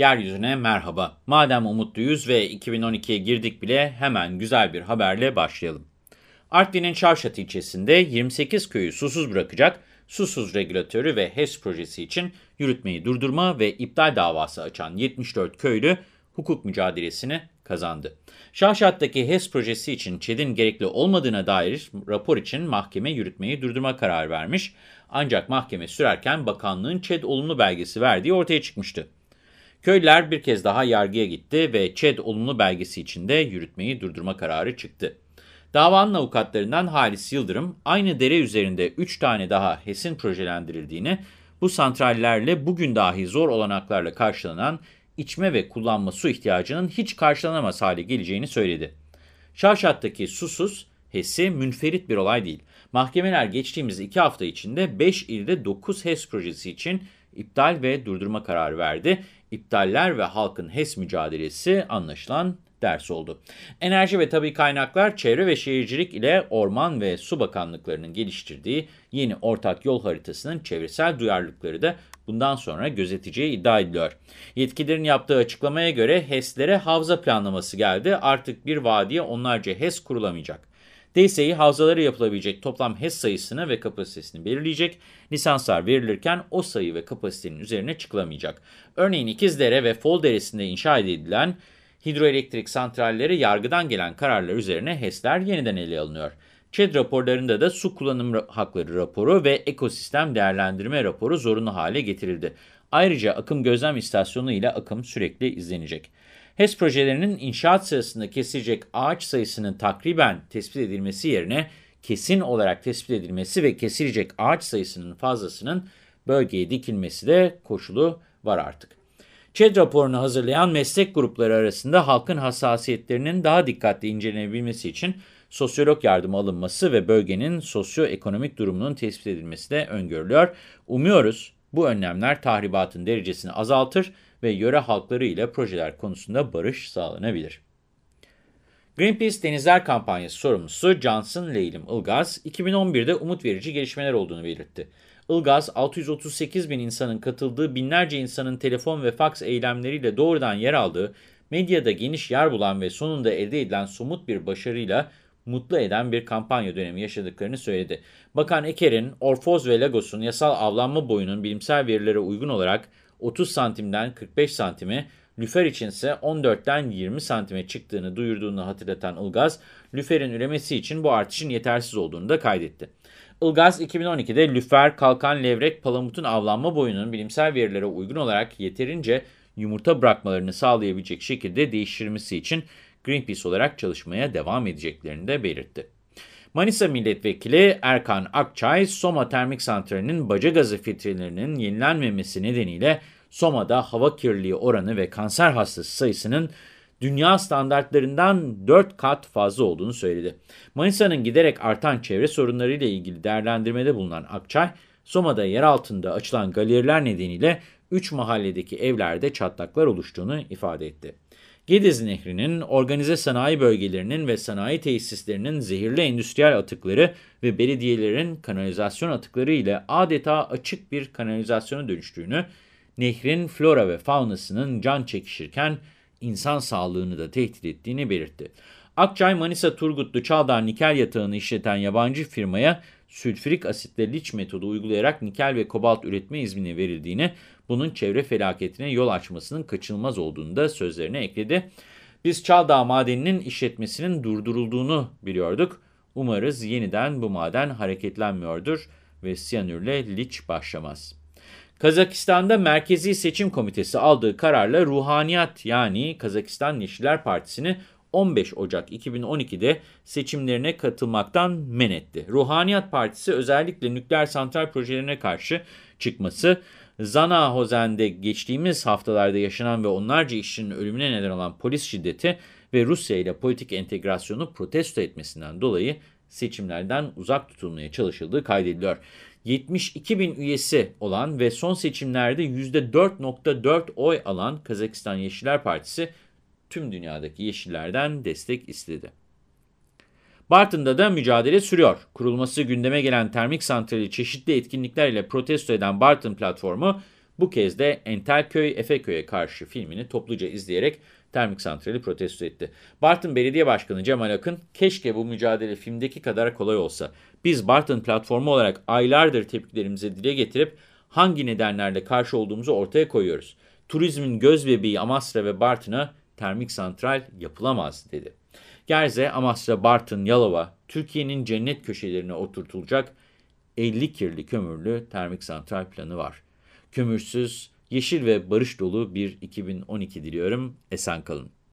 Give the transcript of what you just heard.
Yeryüzüne merhaba. Madem umutluyuz ve 2012'ye girdik bile hemen güzel bir haberle başlayalım. Artvin'in Çarşat ilçesinde 28 köyü susuz bırakacak susuz regülatörü ve HES projesi için yürütmeyi durdurma ve iptal davası açan 74 köylü hukuk mücadelesini kazandı. Şahşat'taki HES projesi için ÇED'in gerekli olmadığına dair rapor için mahkeme yürütmeyi durdurma kararı vermiş. Ancak mahkeme sürerken bakanlığın ÇED olumlu belgesi verdiği ortaya çıkmıştı. Köylüler bir kez daha yargıya gitti ve ÇED olumlu belgesi için de yürütmeyi durdurma kararı çıktı. Davanın avukatlarından Halis Yıldırım, aynı dere üzerinde 3 tane daha HES'in projelendirildiğini, bu santrallerle bugün dahi zor olanaklarla karşılanan içme ve kullanma su ihtiyacının hiç karşılanamaz hale geleceğini söyledi. Şarşat'taki susuz HES'i münferit bir olay değil. Mahkemeler geçtiğimiz 2 hafta içinde 5 ilde 9 HES projesi için iptal ve durdurma kararı verdi. İptaller ve halkın HES mücadelesi anlaşılan ders oldu. Enerji ve Tabi Kaynaklar, Çevre ve Şehircilik ile Orman ve Su Bakanlıklarının geliştirdiği yeni ortak yol haritasının çevresel duyarlılıkları da bundan sonra gözeteceği iddia ediliyor. Yetkililerin yaptığı açıklamaya göre HES'lere havza planlaması geldi. Artık bir vadiye onlarca HES kurulamayacak. DSİ havzaları yapılabilecek toplam HES sayısını ve kapasitesini belirleyecek. Lisanslar verilirken o sayı ve kapasitenin üzerine çıkılamayacak. Örneğin İkizdere ve Fol Deresi'nde inşa edilen hidroelektrik santralleri yargıdan gelen kararlar üzerine HES'ler yeniden ele alınıyor. ÇED raporlarında da su kullanım hakları raporu ve ekosistem değerlendirme raporu zorunlu hale getirildi. Ayrıca akım gözlem istasyonu ile akım sürekli izlenecek. HES projelerinin inşaat sırasında kesilecek ağaç sayısının takriben tespit edilmesi yerine kesin olarak tespit edilmesi ve kesilecek ağaç sayısının fazlasının bölgeye dikilmesi de koşulu var artık. ÇED raporunu hazırlayan meslek grupları arasında halkın hassasiyetlerinin daha dikkatli incelenebilmesi için sosyolog yardımı alınması ve bölgenin sosyoekonomik durumunun tespit edilmesi de öngörülüyor. Umuyoruz bu önlemler tahribatın derecesini azaltır ve yöre halkları ile projeler konusunda barış sağlanabilir. Greenpeace Denizler Kampanyası sorumlusu Johnson Leylim Ilgaz, 2011'de umut verici gelişmeler olduğunu belirtti. Ilgaz, 638 bin insanın katıldığı binlerce insanın telefon ve faks eylemleriyle doğrudan yer aldığı, medyada geniş yer bulan ve sonunda elde edilen somut bir başarıyla mutlu eden bir kampanya dönemi yaşadıklarını söyledi. Bakan Eker'in Orfoz ve Lagos'un yasal avlanma boyunun bilimsel verilere uygun olarak 30 santimden 45 santime, lüfer içinse 14'ten 20 santime çıktığını duyurduğunu hatırlatan Ilgaz, lüferin üremesi için bu artışın yetersiz olduğunu da kaydetti. Ilgaz 2012'de lüfer, kalkan, levrek, palamutun avlanma boyunun bilimsel verilere uygun olarak yeterince yumurta bırakmalarını sağlayabilecek şekilde değiştirilmesi için Greenpeace olarak çalışmaya devam edeceklerini de belirtti. Manisa Milletvekili Erkan Akçay, Soma Termik Santrali'nin baca gazı filtrelerinin yenilenmemesi nedeniyle Soma'da hava kirliliği oranı ve kanser hastası sayısının dünya standartlarından 4 kat fazla olduğunu söyledi. Manisa'nın giderek artan çevre sorunlarıyla ilgili değerlendirmede bulunan Akçay, Soma'da yer altında açılan galeriler nedeniyle 3 mahalledeki evlerde çatlaklar oluştuğunu ifade etti. Gediz Nehri'nin organize sanayi bölgelerinin ve sanayi tesislerinin zehirli endüstriyel atıkları ve belediyelerin kanalizasyon atıkları ile adeta açık bir kanalizasyona dönüştüğünü, nehrin flora ve faunasının can çekişirken insan sağlığını da tehdit ettiğini belirtti. Akçay, Manisa Turgutlu Çağdar nikel yatağını işleten yabancı firmaya sülfürik asitle liç metodu uygulayarak nikel ve kobalt üretme izni verildiğini, bunun çevre felaketine yol açmasının kaçınılmaz olduğunu da sözlerine ekledi. Biz Çağdağ madeninin işletmesinin durdurulduğunu biliyorduk. Umarız yeniden bu maden hareketlenmiyordur ve siyanürle liç başlamaz. Kazakistan'da Merkezi Seçim Komitesi aldığı kararla Ruhaniyat yani Kazakistan Yeşiller Partisi'ni 15 Ocak 2012'de seçimlerine katılmaktan men etti. Ruhaniyat Partisi özellikle nükleer santral projelerine karşı çıkması, Zanahozen'de geçtiğimiz haftalarda yaşanan ve onlarca işçinin ölümüne neden olan polis şiddeti ve Rusya ile politik entegrasyonu protesto etmesinden dolayı seçimlerden uzak tutulmaya çalışıldığı kaydediliyor. 72 bin üyesi olan ve son seçimlerde %4.4 oy alan Kazakistan Yeşiller Partisi tüm dünyadaki yeşillerden destek istedi. Bartın'da da mücadele sürüyor. Kurulması gündeme gelen termik santrali çeşitli etkinlikler ile protesto eden Bartın platformu Bu kez de Entelköy Efeköy'e karşı filmini topluca izleyerek termik santrali protesto etti. Bartın Belediye Başkanı Cemal Akın, keşke bu mücadele filmdeki kadar kolay olsa. Biz Bartın platformu olarak aylardır tepkilerimizi dile getirip hangi nedenlerle karşı olduğumuzu ortaya koyuyoruz. Turizmin göz bebeği Amasra ve Bartın'a termik santral yapılamaz dedi. Gerze, Amasra, Bartın, Yalova, Türkiye'nin cennet köşelerine oturtulacak 50 kirli kömürlü termik santral planı var. Kömürsüz, yeşil ve barış dolu bir 2012 diliyorum. Esen kalın.